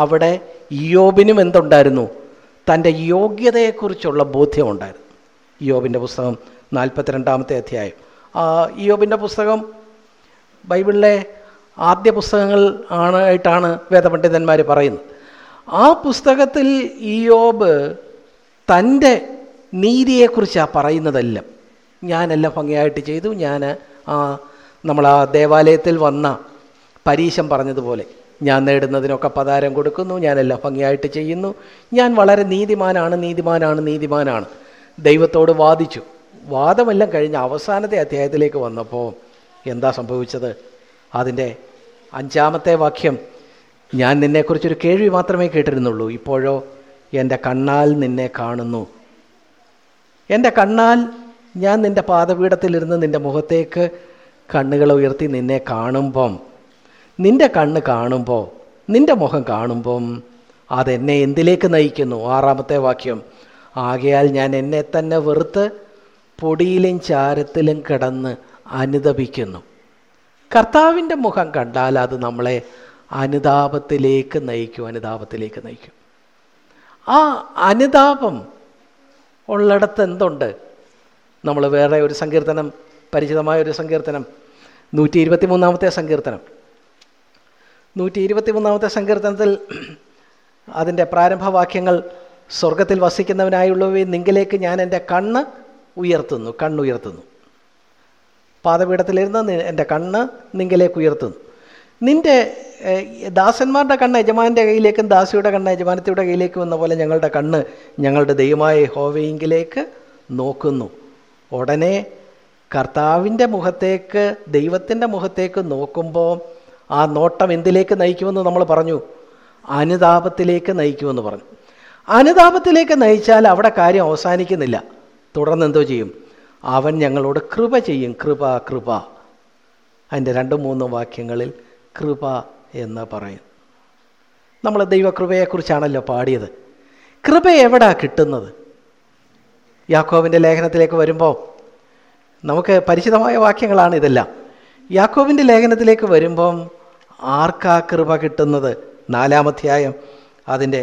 അവിടെ ഇയോബിനും എന്തുണ്ടായിരുന്നു? തന്റെ യോഗ്യതയെക്കുറിച്ചുള്ള ബോധ്യമുണ്ടായിരുന്നു യോബിന്റെ പുസ്തകം നാൽപ്പത്തിരണ്ടാമത്തെ അധ്യായം. യോബിന്റെ പുസ്തകം ബൈബിളിലെ ആദ്യ പുസ്തകങ്ങൾ ആണ് ആയിട്ടാണ് വേദപണ്ഡിതന്മാർ പറയുന്നത്. ആ പുസ്തകത്തിൽ ഇയോബ് തന്റെ നീതിയെക്കുറിച്ചാണ് പറയുന്നതെല്ലാം. ഞാനെല്ലാം ഭംഗിയായിട്ട് ചെയ്തു. ഞാൻ ആ നമ്മൾ ആ ദേവാലയത്തിൽ വന്ന പരീശം പറഞ്ഞതുപോലെ. ഞാൻ നേടുന്നതിനൊക്കെ പതാരം കൊടുക്കുന്നു ഞാനെല്ലാം ഭംഗിയായിട്ട് ചെയ്യുന്നു. ഞാൻ വളരെ നീതിമാനാണ് നീതിമാനാണ് നീതിമാനാണ്. ദൈവത്തോട് വാദിച്ചു. വാദമെല്ലാം കഴിഞ്ഞ് അവസാനത്തെ അധ്യായത്തിലേക്ക് വന്നപ്പോൾ എന്താ സംഭവിച്ചത്? അതിന്റെ അഞ്ചാമത്തെ വാക്യം ഞാൻ നിന്നെക്കുറിച്ചൊരു കേൾവി മാത്രമേ കേട്ടിരുന്നുള്ളൂ. ഇപ്പോഴോ എന്റെ കണ്ണാൽ നിന്നെ കാണുന്നു. എന്റെ കണ്ണാൽ ഞാൻ നിന്റെ പാദപീഠത്തിലിരുന്ന് നിന്റെ മുഖത്തേക്ക് കണ്ണുകൾ ഉയർത്തി നിന്നെ കാണുമ്പം നിന്റെ കണ്ണ് കാണുമ്പോൾ നിന്റെ മുഖം കാണുമ്പം അതെന്നെ എന്തിലേക്ക് നയിക്കുന്നു? ആറാമത്തെ വാക്യം. ആകയാൽ ഞാൻ എന്നെ തന്നെ വെറുത്ത് പൊടിയിലും ചാരത്തിലും കിടന്ന് അനുദപിക്കുന്നു. കർത്താവിന്റെ മുഖം കണ്ടാൽ അത് നമ്മളെ അനുതാപത്തിലേക്ക് നയിക്കും അനുതാപത്തിലേക്ക് നയിക്കും. ആ അനുതാപം ഉള്ളിടത്ത് എന്തുണ്ട്? നമ്മൾ വേറെ ഒരു സങ്കീർത്തനം പരിചിതമായ ഒരു സങ്കീർത്തനം നൂറ്റി ഇരുപത്തി മൂന്നാമത്തെ സങ്കീർത്തനം. നൂറ്റി ഇരുപത്തി മൂന്നാമത്തെ സങ്കീർത്തനത്തിൽ അതിന്റെ പ്രാരംഭവാക്യങ്ങൾ സ്വർഗത്തിൽ വസിക്കുന്നവനായുള്ളവയെ നിങ്കിലേക്ക് ഞാൻ എന്റെ കണ്ണ് ഉയർത്തുന്നു കണ്ണുയർത്തുന്നു. പാതപീഠത്തിലിരുന്ന് എന്റെ കണ്ണ് നിങ്കിലേക്ക് ഉയർത്തുന്നു. നിന്റെ ദാസന്മാരുടെ കണ്ണ് യജമാന്റെ കയ്യിലേക്കും ദാസിയുടെ കണ്ണ് യജമാനത്തിയുടെ കയ്യിലേക്കും എന്ന പോലെ ഞങ്ങളുടെ കണ്ണ് ഞങ്ങളുടെ ദൈവമായ ഹോവയെങ്കിലേക്ക് നോക്കുന്നു. ഉടനെ കർത്താവിന്റെ മുഖത്തേക്ക് ദൈവത്തിന്റെ മുഖത്തേക്ക് നോക്കുമ്പോൾ ആ നോട്ടം എന്തിലേക്ക് നയിക്കുമെന്ന് നമ്മൾ പറഞ്ഞു. അനുതാപത്തിലേക്ക് നയിക്കുമെന്ന് പറഞ്ഞു. അനുതാപത്തിലേക്ക് നയിച്ചാൽ അവിടെ കാര്യം അവസാനിക്കുന്നില്ല. തുടർന്ന് എന്തോ ചെയ്യും? അവൻ ഞങ്ങളോട് കൃപ ചെയ്യും. കൃപ കൃപ. അതിന്റെ രണ്ട് മൂന്ന് വാക്യങ്ങളിൽ കൃപ എന്ന് പറയും. നമ്മൾ ദൈവകൃപയെക്കുറിച്ചാണല്ലോ പാടിയത്. കൃപ എവിടാ കിട്ടുന്നത്? യാക്കോവിന്റെ ലേഖനത്തിലേക്ക് വരുമ്പോൾ നമുക്ക് പരിചിതമായ വാക്യങ്ങളാണ് ഇതെല്ലാം. യാക്കോവിന്റെ ലേഖനത്തിലേക്ക് വരുമ്പം ആർക്കാ കൃപ കിട്ടുന്നത്? നാലാമധ്യായം അതിന്റെ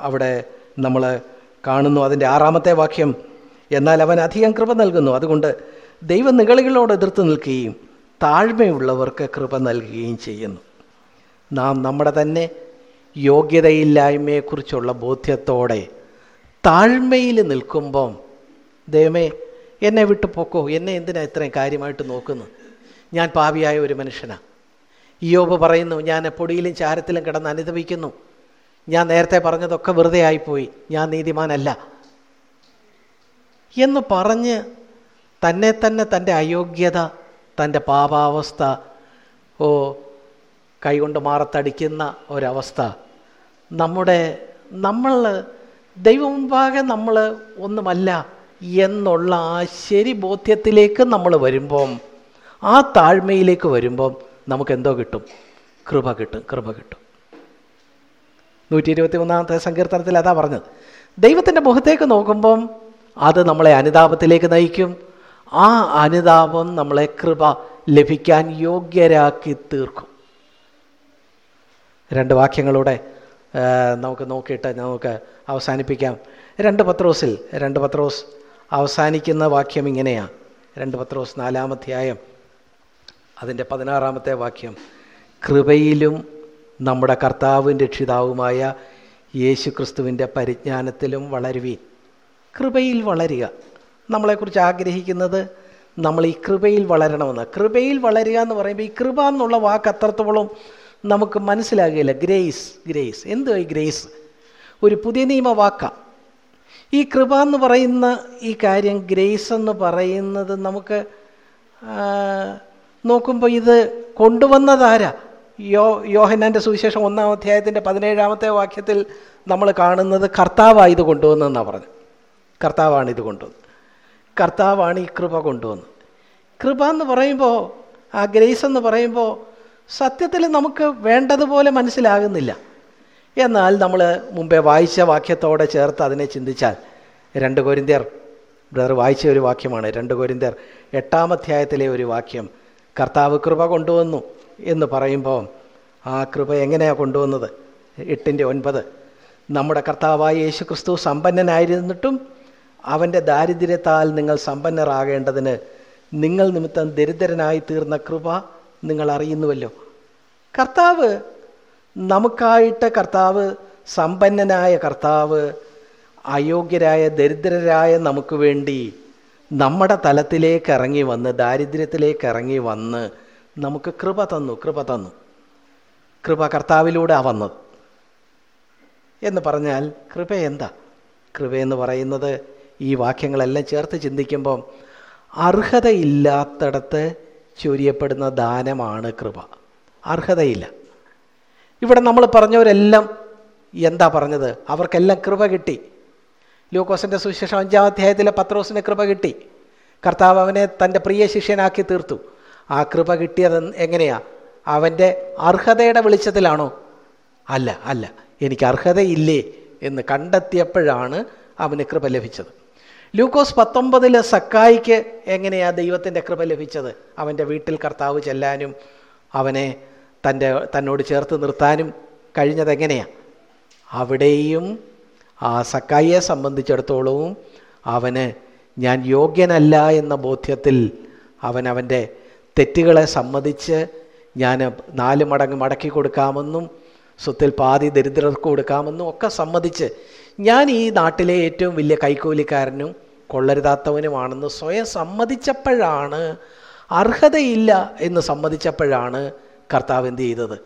അവിടെ നമ്മൾ കാണുന്നു അതിന്റെ ആറാമത്തെ വാക്യം. എന്നാൽ അവൻ അധികം കൃപ നൽകുന്നു. അതുകൊണ്ട് ദൈവ നികളികളോട് എതിർത്ത് നിൽക്കുകയും താഴ്മയുള്ളവർക്ക് കൃപ നൽകുകയും ചെയ്യുന്നു. നാം നമ്മുടെ തന്നെ യോഗ്യതയില്ലായ്മയെക്കുറിച്ചുള്ള ബോധ്യത്തോടെ താഴ്മയിൽ നിൽക്കുമ്പം ദൈവമേ എന്നെ വിട്ടു പോക്കോ? എന്നെ എന്തിനാണ് ഇത്രയും കാര്യമായിട്ട് നോക്കുന്നു? ഞാൻ പാവിയായ ഒരു മനുഷ്യനാണ് ഇയോബ് പറയുന്നു ഞാൻ പൊടിയിലും ചാരത്തിലും കിടന്ന് അനുഭവിക്കുന്നു ഞാൻ നേരത്തെ പറഞ്ഞതൊക്കെ വെറുതെ ആയിപ്പോയി. ഞാൻ നീതിമാനല്ല. എന്ന് പറഞ്ഞ് തന്നെ തന്നെ തന്റെ അയോഗ്യത തന്റെ പാപാവസ്ഥ ഓ കൈകൊണ്ട് മാറത്തടിക്കുന്ന ഒരവസ്ഥ. നമ്മുടെ നമ്മൾ ദൈവം മുമ്പാകെ നമ്മൾ ഒന്നുമല്ല എന്നുള്ള ആ ശരി ബോധ്യത്തിലേക്ക് നമ്മൾ വരുമ്പം ആ താഴ്മയിലേക്ക് വരുമ്പം നമുക്കെന്തോ കിട്ടും. കൃപ കിട്ടും കൃപ കിട്ടും. നൂറ്റി ഇരുപത്തി മൂന്നാമത്തെ സങ്കീർത്തനത്തിൽ അതാ പറഞ്ഞത്. ദൈവത്തിന്റെ മുഖത്തേക്ക് നോക്കുമ്പം അത് നമ്മളെ അനുതാപത്തിലേക്ക് നയിക്കും. ആ അനുതാപം നമ്മളെ കൃപ ലഭിക്കാൻ യോഗ്യരാക്കി തീർക്കും. രണ്ട് വാക്യങ്ങളുടെ നമുക്ക് നോക്കിയിട്ട് നമുക്ക് അവസാനിപ്പിക്കാം. രണ്ട് പത്രോസിൽ രണ്ട് പത്രോസ് അവസാനിക്കുന്ന വാക്യം ഇങ്ങനെയാണ് രണ്ട് പത്രോസ് നാലാമധ്യായം അതിന്റെ പതിനാറാമത്തെ വാക്യം. കൃപയിലും നമ്മുടെ കർത്താവും രക്ഷിതാവുമായ യേശു ക്രിസ്തുവിന്റെ പരിജ്ഞാനത്തിലും വളരുവീൻ. കൃപയിൽ വളരുക. നമ്മളെക്കുറിച്ച് ആഗ്രഹിക്കുന്നത് നമ്മൾ ഈ കൃപയിൽ വളരണമെന്ന്. കൃപയിൽ വളരുക എന്ന് പറയുമ്പോൾ ഈ കൃപ എന്നുള്ള വാക്ക് അത്രത്തോളം നമുക്ക് മനസ്സിലാകുകയില്ല ഗ്രേസ് ഗ്രേസ്. എന്തോ ഈ ഗ്രേസ്? ഒരു പുതിയ നിയമ വാക്കാണ് ഈ കൃപ എന്ന് പറയുന്ന ഈ കാര്യം ഗ്രേസ് എന്ന് പറയുന്നത് നമുക്ക് നോക്കുമ്പോൾ ഇത് കൊണ്ടുവന്നതാരാ? യോ യോഹനാന്റെ സുവിശേഷം ഒന്നാം അധ്യായത്തിന്റെ പതിനേഴാമത്തെ വാക്യത്തിൽ നമ്മൾ കാണുന്നത് കർത്താവാണ് ഇത് കൊണ്ടുവന്നതെന്നാണ് പറഞ്ഞത്. കർത്താവാണ് ഇത് കൊണ്ടുവന്നത്. കർത്താവാണ് ഈ കൃപ കൊണ്ടുവന്നത്. കൃപ എന്ന് പറയുമ്പോൾ ആ ഗ്രേസ് എന്ന് പറയുമ്പോൾ സത്യത്തിൽ നമുക്ക് വേണ്ടതുപോലെ മനസ്സിലാകുന്നില്ല. എന്നാൽ നമ്മൾ മുമ്പേ വായിച്ച വാക്യത്തോടെ ചേർത്ത് അതിനെ ചിന്തിച്ചാൽ രണ്ട് കോരിന്ത്യർ ബ്രദർ വായിച്ച ഒരു വാക്യമാണ് രണ്ട് കോരിന്ത്യർ എട്ടാം അധ്യായത്തിലെ ഒരു വാക്യം കർത്താവ് കൃപ കൊണ്ടുവന്നു എന്ന് പറയുമ്പോൾ ആ കൃപ എങ്ങനെയാണ് കൊണ്ടുവന്നത്? എട്ടിന്റെ ഒൻപത്. നമ്മുടെ കർത്താവായ യേശു ക്രിസ്തു സമ്പന്നനായിരുന്നിട്ടും അവന്റെ ദാരിദ്ര്യത്താൽ നിങ്ങൾ സമ്പന്നരാകേണ്ടതിന് നിങ്ങൾ നിമിത്തം ദരിദ്രനായി തീർന്ന കൃപ നിങ്ങൾ അറിയുന്നുവല്ലോ. കർത്താവ് നമുക്കായിട്ട് കർത്താവ് സമ്പന്നനായ കർത്താവ് അയോഗ്യരായ ദരിദ്രരായ നമുക്ക് വേണ്ടി നമ്മുടെ തലത്തിലേക്ക് ഇറങ്ങി വന്ന് ദാരിദ്ര്യത്തിലേക്ക് ഇറങ്ങി വന്ന് നമുക്ക് കൃപ തന്നു കൃപ തന്നു. കൃപ കർത്താവിലൂടെ വന്നത്. എന്ന് പറഞ്ഞാൽ കൃപ എന്താ? കൃപയെന്ന് പറയുന്നത് ഈ വാക്യങ്ങളെല്ലാം ചേർത്ത് ചിന്തിക്കുമ്പം അർഹതയില്ലാത്തടത്ത് ചൊരിയപ്പെടുന്ന ദാനമാണ് കൃപ. അർഹതയില്ല. ഇവിടെ നമ്മൾ പറഞ്ഞവരെല്ലാം എന്താ പറഞ്ഞത്? അവർക്കെല്ലാം കൃപ കിട്ടി. ലൂക്കോസിന്റെ സുവിശേഷം അഞ്ചാം അധ്യായത്തിലെ പത്രോസിന് കൃപ കിട്ടി. കർത്താവ് അവനെ തന്റെ പ്രിയ ശിഷ്യനാക്കി തീർത്തു. ആ കൃപ കിട്ടിയത് എങ്ങനെയാ? അവന്റെ അർഹതയുടെ വെളിച്ചത്തിലാണോ? അല്ല അല്ല എനിക്ക് അർഹതയില്ലേ എന്ന് കണ്ടെത്തിയപ്പോഴാണ് അവന് കൃപ ലഭിച്ചത്. ലൂക്കോസ് പത്തൊമ്പതിൽ സക്കായിക്ക് എങ്ങനെയാ ദൈവത്തിന്റെ കൃപ ലഭിച്ചത്? അവന്റെ വീട്ടിൽ കർത്താവ് ചെല്ലാനും അവനെ തന്റെ തന്നോട് ചേർത്ത് നിർത്താനും കഴിഞ്ഞത് എങ്ങനെയാണ് അവിടെയും ആ സക്കായിയെ സംബന്ധിച്ചിടത്തോളവും അവന് ഞാൻ യോഗ്യനല്ല എന്ന ബോധ്യത്തിൽ അവൻ അവന്റെ തെറ്റുകളെ സമ്മതിച്ച് ഞാൻ നാല് മടങ്ങ് മടക്കി കൊടുക്കാമെന്നും സ്വത്തിൽ പാതി ദരിദ്രർക്ക് കൊടുക്കാമെന്നും ഒക്കെ സമ്മതിച്ച് ഞാൻ ഈ നാട്ടിലെ ഏറ്റവും വലിയ കൈക്കൂലിക്കാരനും കൊള്ളരുതാത്തവനുമാണെന്ന് സ്വയം സമ്മതിച്ചപ്പോഴാണ് അർഹതയില്ല എന്ന് സമ്മതിച്ചപ്പോഴാണ് കർത്താവ് എന്ത് ചെയ്തത്?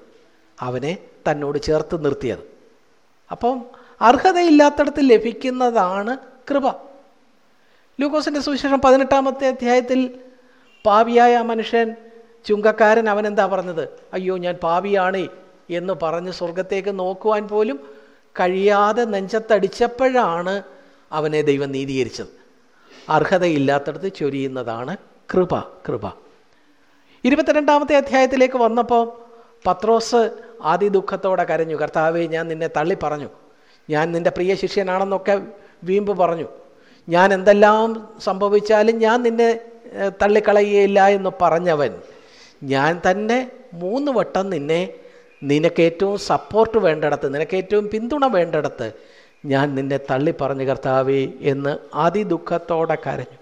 അവനെ തന്നോട് ചേർത്ത് നിർത്തിയത്. അപ്പം അർഹതയില്ലാത്തടത്ത് ലഭിക്കുന്നതാണ് കൃപ. ലൂക്കോസിന്റെ സുവിശേഷം പതിനെട്ടാമത്തെ അധ്യായത്തിൽ പാവിയായ മനുഷ്യൻ ചുങ്കക്കാരൻ അവനെന്താ പറഞ്ഞത്? അയ്യോ ഞാൻ പാവിയാണ് എന്ന് പറഞ്ഞ് സ്വർഗത്തേക്ക് നോക്കുവാൻ പോലും കഴിയാതെ നെഞ്ചത്തടിച്ചപ്പോഴാണ് അവനെ ദൈവം നീതീകരിച്ചത്. അർഹതയില്ലാത്തടത്ത് ചൊരിയുന്നതാണ് കൃപ കൃപ. ഇരുപത്തിരണ്ടാമത്തെ അധ്യായത്തിലേക്ക് വന്നപ്പോൾ പത്രോസ് ആദ്യ ദുഃഖത്തോടെ കരഞ്ഞു കർത്താവേ ഞാൻ നിന്നെ തള്ളി പറഞ്ഞു ഞാൻ നിന്റെ പ്രിയ ശിഷ്യനാണെന്നൊക്കെ വീമ്പ് പറഞ്ഞു. ഞാൻ എന്തെല്ലാം സംഭവിച്ചാലും ഞാൻ നിന്നെ തള്ളിക്കളയുകയില്ല എന്ന് പറഞ്ഞവൻ ഞാൻ തന്നെ മൂന്ന് വട്ടം നിന്നെ നിനക്ക് ഏറ്റവും സപ്പോർട്ട് വേണ്ടിടത്ത് നിനക്ക് ഏറ്റവും പിന്തുണ വേണ്ടിടത്ത് ഞാൻ നിന്നെ തള്ളി പറഞ്ഞു കർത്താവേ എന്ന് അതിദുഃഖത്തോടെ കരഞ്ഞു.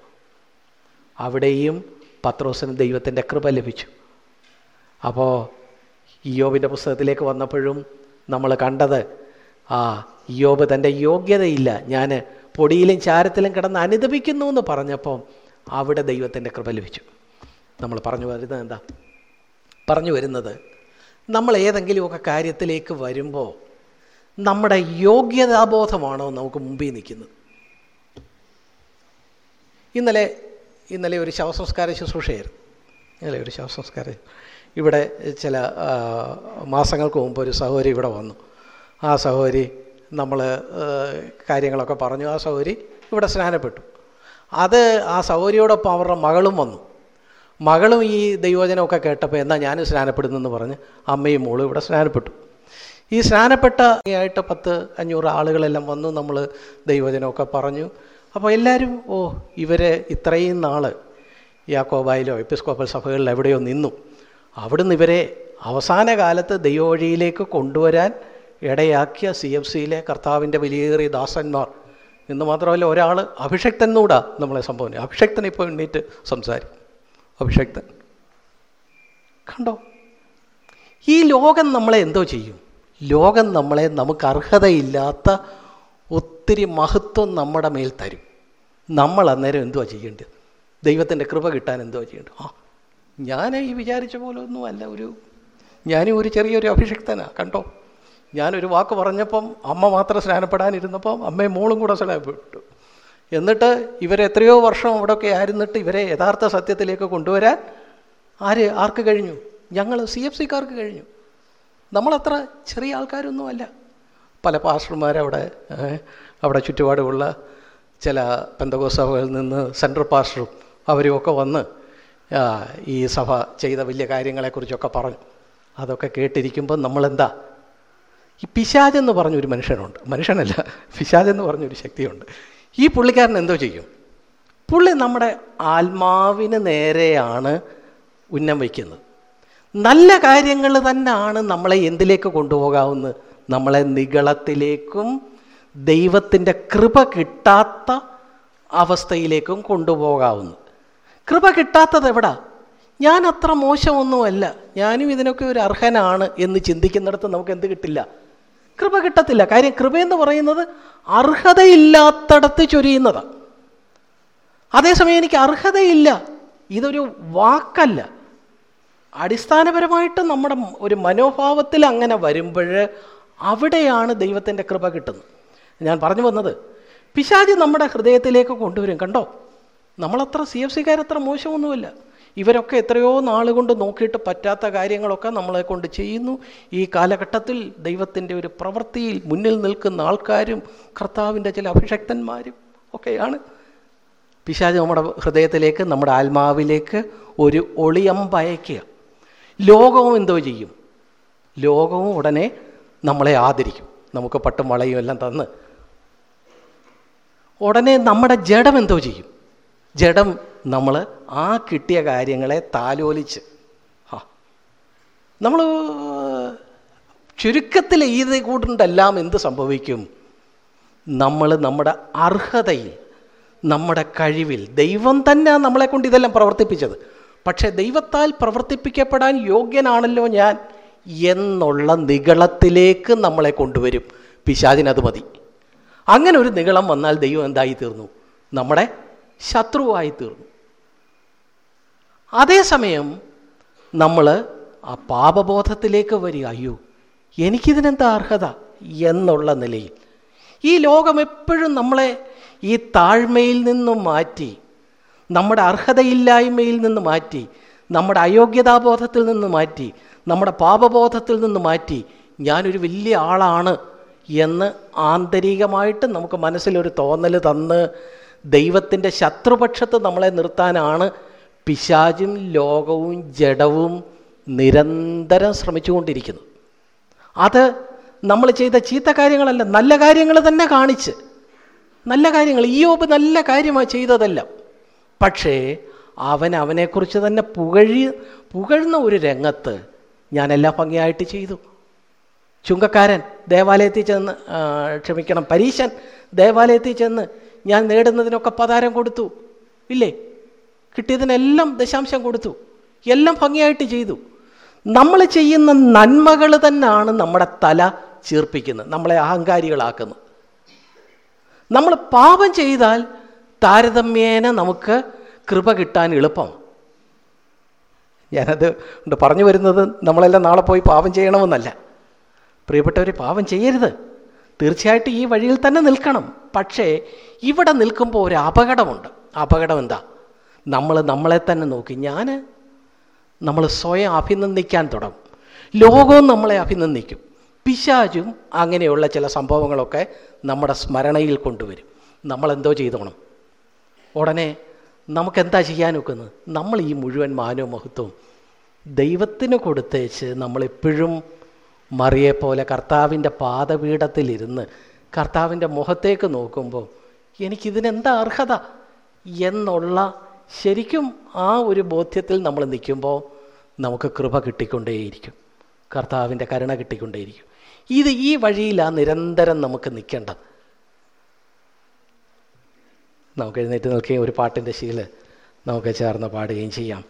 അവിടെയും പത്രോസിന് ദൈവത്തിന്റെ കൃപ ലഭിച്ചു. അപ്പോൾ ഇയോബിന്റെ പുസ്തകത്തിലേക്ക് വന്നപ്പോഴും നമ്മൾ കണ്ടത് ആ ഇയോബ് തന്റെ യോഗ്യതയില്ല. ഞാൻ പൊടിയിലും ചാരത്തിലും കിടന്ന് അനുദപിക്കുന്നു എന്ന് പറഞ്ഞപ്പോൾ അവിടെ ദൈവത്തിന്റെ കൃപ ലഭിച്ചു. നമ്മൾ പറഞ്ഞു വരുന്നത് എന്താ? പറഞ്ഞു വരുന്നത് നമ്മൾ ഏതെങ്കിലുമൊക്കെ കാര്യത്തിലേക്ക് വരുമ്പോൾ നമ്മുടെ യോഗ്യതാബോധമാണോ നമുക്ക് മുമ്പിൽ നിൽക്കുന്നത്? ഇന്നലെ ഇന്നലെ ഒരു ശവസംസ്കാര ശുശ്രൂഷയായിരുന്നു. ഇന്നലെ ഒരു ശവസംസ്കാര. ഇവിടെ ചില മാസങ്ങൾക്ക് മുമ്പ് ഒരു സഹോദരി ഇവിടെ വന്നു. ആ സഹോദരി നമ്മൾ കാര്യങ്ങളൊക്കെ പറഞ്ഞു. ആ സൗരി ഇവിടെ സ്നാനപ്പെട്ടു. അത് ആ സൗരിയോടൊപ്പം അവരുടെ മകളും വന്നു. മകളും ഈ ദൈവജനമൊക്കെ കേട്ടപ്പോൾ എന്നാൽ ഞാനും സ്നാനപ്പെടുന്നെന്ന് പറഞ്ഞ് അമ്മയും മോളും ഇവിടെ സ്നാനപ്പെട്ടു. ഈ സ്നാനപ്പെട്ട ആയിട്ട് പത്ത് അഞ്ഞൂറ് ആളുകളെല്ലാം വന്നു നമ്മൾ ദൈവജനമൊക്കെ പറഞ്ഞു. അപ്പോൾ എല്ലാവരും ഓ ഇവരെ ഇത്രയും നാൾ യാക്കോബായിലോ എപ്പിസ്കോപ്പൽ സഭകളിൽ എവിടെയോ നിന്നു. അവിടുന്ന് ഇവരെ അവസാന കാലത്ത് ദൈവവഴിയിലേക്ക് കൊണ്ടുവരാൻ ഇടയാക്കിയ സി എഫ് സിയിലെ കർത്താവിന്റെ വലിയേറിയ ദാസന്മാർ. എന്ന് മാത്രമല്ല ഒരാൾ അഭിഷക്തനൂടാ നമ്മളെ സംഭവം. അഭിഷക്തൻ ഇപ്പോൾ എണ്ണീറ്റ് സംസാരിക്കും. അഭിഷക്തൻ. കണ്ടോ? ഈ ലോകം നമ്മളെ എന്തോ ചെയ്യും? ലോകം നമ്മളെ നമുക്ക് അർഹതയില്ലാത്ത ഒത്തിരി മഹത്വം നമ്മുടെ മേൽ തരും. നമ്മൾ അന്നേരം എന്തുവാ ചെയ്യേണ്ടത്? ദൈവത്തിന്റെ കൃപ കിട്ടാൻ എന്തുവാ ചെയ്യേണ്ടത്? ആ ഞാൻ ഈ വിചാരിച്ച പോലെ ഒന്നുമല്ല ഒരു ഞാനും ഒരു ചെറിയൊരു അഭിഷക്തനാണ് കണ്ടോ? ഞാനൊരു വാക്ക് പറഞ്ഞപ്പം അമ്മ മാത്രം സ്നാനപ്പെടാനിരുന്നപ്പം അമ്മയും മോളും കൂടെ സ്നാനപ്പെട്ടു. എന്നിട്ട് ഇവരെത്രയോ വർഷം അവിടെയൊക്കെ ആയിരുന്നിട്ട് ഇവരെ യഥാർത്ഥ സത്യത്തിലേക്ക് കൊണ്ടുവരാൻ ആര് ആർക്ക് കഴിഞ്ഞു? ഞങ്ങൾ സി എഫ് സിക്കാർക്ക് കഴിഞ്ഞു. നമ്മളത്ര ചെറിയ ആൾക്കാരൊന്നുമല്ല. പല പാസ്റ്റർമാരവിടെ അവിടെ ചുറ്റുപാടുമുള്ള ചില പെന്തകോസഭകളിൽ നിന്ന് സെൻട്രൽ പാസ്റ്ററും അവരുമൊക്കെ വന്ന് ഈ സഭ ചെയ്ത വലിയ കാര്യങ്ങളെക്കുറിച്ചൊക്കെ പറഞ്ഞു. അതൊക്കെ കേട്ടിരിക്കുമ്പോൾ നമ്മളെന്താ ഈ പിശാജെന്ന് പറഞ്ഞൊരു മനുഷ്യനുണ്ട്. മനുഷ്യനല്ല പിശാജെന്ന് പറഞ്ഞൊരു ശക്തിയുണ്ട്. ഈ പുള്ളിക്കാരൻ എന്തോ ചെയ്യും? പുള്ളി നമ്മുടെ ആത്മാവിന് നേരെയാണ് ഉന്നം വയ്ക്കുന്നത്. നല്ല കാര്യങ്ങൾ തന്നെയാണ് നമ്മളെ എന്തിലേക്ക് കൊണ്ടുപോകാവുന്നത്? നമ്മളെ നികളത്തിലേക്കും ദൈവത്തിന്റെ കൃപ കിട്ടാത്ത അവസ്ഥയിലേക്കും കൊണ്ടുപോകാവുന്നത്. കൃപ കിട്ടാത്തത് എവിടാ? ഞാൻ അത്ര മോശമൊന്നുമല്ല. ഞാനും ഇതിനൊക്കെ ഒരു അർഹനാണ് എന്ന് ചിന്തിക്കുന്നിടത്ത് നമുക്ക് എന്ത് കിട്ടില്ല? കൃപ കിട്ടത്തില്ല. കാര്യം കൃപയെന്ന് പറയുന്നത് അർഹതയില്ലാത്തടത്ത് ചൊരിയുന്നതാണ് അതേസമയം എനിക്ക് അർഹതയില്ല. ഇതൊരു വാക്കല്ല. അടിസ്ഥാനപരമായിട്ട് നമ്മുടെ ഒരു മനോഭാവത്തിൽ അങ്ങനെ വരുമ്പോൾ അവിടെയാണ് ദൈവത്തിന്റെ കൃപ കിട്ടുന്നത്. ഞാൻ പറഞ്ഞു വന്നത് പിശാചി നമ്മുടെ ഹൃദയത്തിലേക്ക് കൊണ്ടുവരും. കണ്ടോ? നമ്മളത്ര സി എഫ് സിക്കാരത്ര മോശമൊന്നുമില്ല. ഇവരൊക്കെ എത്രയോ നാളുകൊണ്ട് നോക്കിയിട്ട് പറ്റാത്ത കാര്യങ്ങളൊക്കെ നമ്മളെ കൊണ്ട് ചെയ്യുന്നു. ഈ കാലഘട്ടത്തിൽ ദൈവത്തിന്റെ ഒരു പ്രവൃത്തിയിൽ മുന്നിൽ നിൽക്കുന്ന ആൾക്കാരും കർത്താവിന്റെ ചില അഭിഷക്തന്മാരും ഒക്കെയാണ്. പിശാജ് നമ്മുടെ ഹൃദയത്തിലേക്ക് നമ്മുടെ ആത്മാവിലേക്ക് ഒരു ഒളിയമ്പയക്കുക ലോകവും എന്തോ ചെയ്യും? ലോകവും ഉടനെ നമ്മളെ ആദരിക്കും. നമുക്ക് പട്ടും വളയും എല്ലാം തന്ന്. ഉടനെ നമ്മുടെ ജഡം എന്തോ ചെയ്യും? ജഡം നമ്മൾ ആ കിട്ടിയ കാര്യങ്ങളെ താലോലിച്ച്. ആ നമ്മൾ ചുരുക്കത്തിൽ ഇത് കൂട്ടുണ്ടെല്ലാം എന്ത് സംഭവിക്കും? നമ്മൾ നമ്മുടെ അർഹതയിൽ നമ്മുടെ കഴിവിൽ ദൈവം തന്നെ നമ്മളെ കൊണ്ട് ഇതെല്ലാം പ്രവർത്തിപ്പിച്ചത്. പക്ഷേ ദൈവത്താൽ പ്രവർത്തിപ്പിക്കപ്പെടാൻ യോഗ്യനാണല്ലോ ഞാൻ എന്നുള്ള നികളത്തിലേക്ക് നമ്മളെ കൊണ്ടുവരും. പിശാചിനത് മതി. അങ്ങനെ ഒരു നികളം വന്നാൽ ദൈവം എന്തായി തീർന്നു? നമ്മുടെ ശത്രുവായി തീർന്നു അതേസമയം നമ്മൾ ആ പാപബോധത്തിലേക്ക് വരിക. അയ്യോ എനിക്കിതിനെന്താ അർഹത എന്നുള്ള നിലയിൽ. ഈ ലോകം എപ്പോഴും നമ്മളെ ഈ താഴ്മയിൽ നിന്നും മാറ്റി നമ്മുടെ അർഹതയില്ലായ്മയിൽ നിന്ന് മാറ്റി നമ്മുടെ അയോഗ്യതാബോധത്തിൽ നിന്ന് മാറ്റി നമ്മുടെ പാപബോധത്തിൽ നിന്ന് മാറ്റി ഞാനൊരു വലിയ ആളാണ് എന്ന് ആന്തരികമായിട്ട് നമുക്ക് മനസ്സിലൊരു തോന്നൽ തന്ന് ദൈവത്തിന്റെ ശത്രുപക്ഷത്ത് നമ്മളെ നിർത്താനാണ് പിശാചും ലോകവും ജഡവും നിരന്തരം ശ്രമിച്ചുകൊണ്ടിരിക്കുന്നത്. അത് നമ്മൾ ചെയ്ത ചീത്ത കാര്യങ്ങളല്ല നല്ല കാര്യങ്ങൾ തന്നെ കാണിച്ച്. നല്ല കാര്യങ്ങൾ ഈയോബ് നല്ല കാര്യമാണ് ചെയ്തതെല്ലാം. പക്ഷേ അവൻ അവനെക്കുറിച്ച് തന്നെ പുകഴി പുകഴുന്ന ഒരു രംഗത്ത് ഞാനെല്ലാം ഭംഗിയായിട്ട് ചെയ്തു. ചുങ്കക്കാരൻ ദേവാലയത്തിൽ ചെന്ന് ക്ഷമിക്കണം പരീശൻ ദേവാലയത്തിൽ ചെന്ന് ഞാൻ നേടുന്നതിനൊക്കെ പതാരം കൊടുത്തു. ഇല്ലേ? കിട്ടിയതിനെല്ലാം ദശാംശം കൊടുത്തു. എല്ലാം ഭംഗിയായിട്ട് ചെയ്തു. നമ്മൾ ചെയ്യുന്ന നന്മകൾ തന്നെയാണ് നമ്മുടെ തല ചീർപ്പിക്കുന്നത്. നമ്മളെ അഹങ്കാരികളാക്കുന്നത് നമ്മൾ പാപം ചെയ്താൽ താരതമ്യേന നമുക്ക് കൃപ കിട്ടാൻ എളുപ്പം. ഞാനത് പറഞ്ഞു വരുന്നത് നമ്മളെല്ലാം നാളെ പോയി പാപം ചെയ്യണമെന്നല്ല. പ്രിയപ്പെട്ടവർ പാപം ചെയ്യരുത്. തീർച്ചയായിട്ടും ഈ വഴിയിൽ തന്നെ നിൽക്കണം. പക്ഷേ ഇവിടെ നിൽക്കുമ്പോൾ ഒരു അപകടമുണ്ട്. അപകടം എന്താ? നമ്മൾ നമ്മളെ തന്നെ നോക്കി. ഞാൻ നമ്മൾ സ്വയം അഭിനന്ദിക്കാൻ തുടങ്ങും. ലോകവും നമ്മളെ അഭിനന്ദിക്കും. പിശാചും അങ്ങനെയുള്ള ചില സംഭവങ്ങളൊക്കെ നമ്മുടെ സ്മരണയിൽ കൊണ്ടുവരും. നമ്മളെന്തോ ചെയ്തോണം. ഉടനെ നമുക്കെന്താ ചെയ്യാൻ ഒക്കുന്നത് നമ്മൾ ഈ മുഴുവൻ മാനവ മഹത്വവും ദൈവത്തിന് കൊടുത്തേച്ച് നമ്മളെപ്പോഴും മറിയെപ്പോലെ കർത്താവിന്റെ പാദപീഠത്തിലിരുന്ന് കർത്താവിന്റെ മുഖത്തേക്ക് നോക്കുമ്പോൾ എനിക്കിതിനെന്താ അർഹത എന്നുള്ള ശരിക്കും ആ ഒരു ബോധ്യത്തിൽ നമ്മൾ നിൽക്കുമ്പോൾ നമുക്ക് കൃപ കിട്ടിക്കൊണ്ടേയിരിക്കും. കർത്താവിന്റെ കരുണ കിട്ടിക്കൊണ്ടേയിരിക്കും. ഇത് ഈ വഴിയിലാണ് നിരന്തരം നമുക്ക് നിൽക്കേണ്ടത്. നമുക്ക് എഴുന്നേറ്റ് നിൽക്കുകയും ഒരു പാട്ടിന്റെ ശീൽ നമുക്ക് ചേർന്ന് പാടുകയും ചെയ്യാം.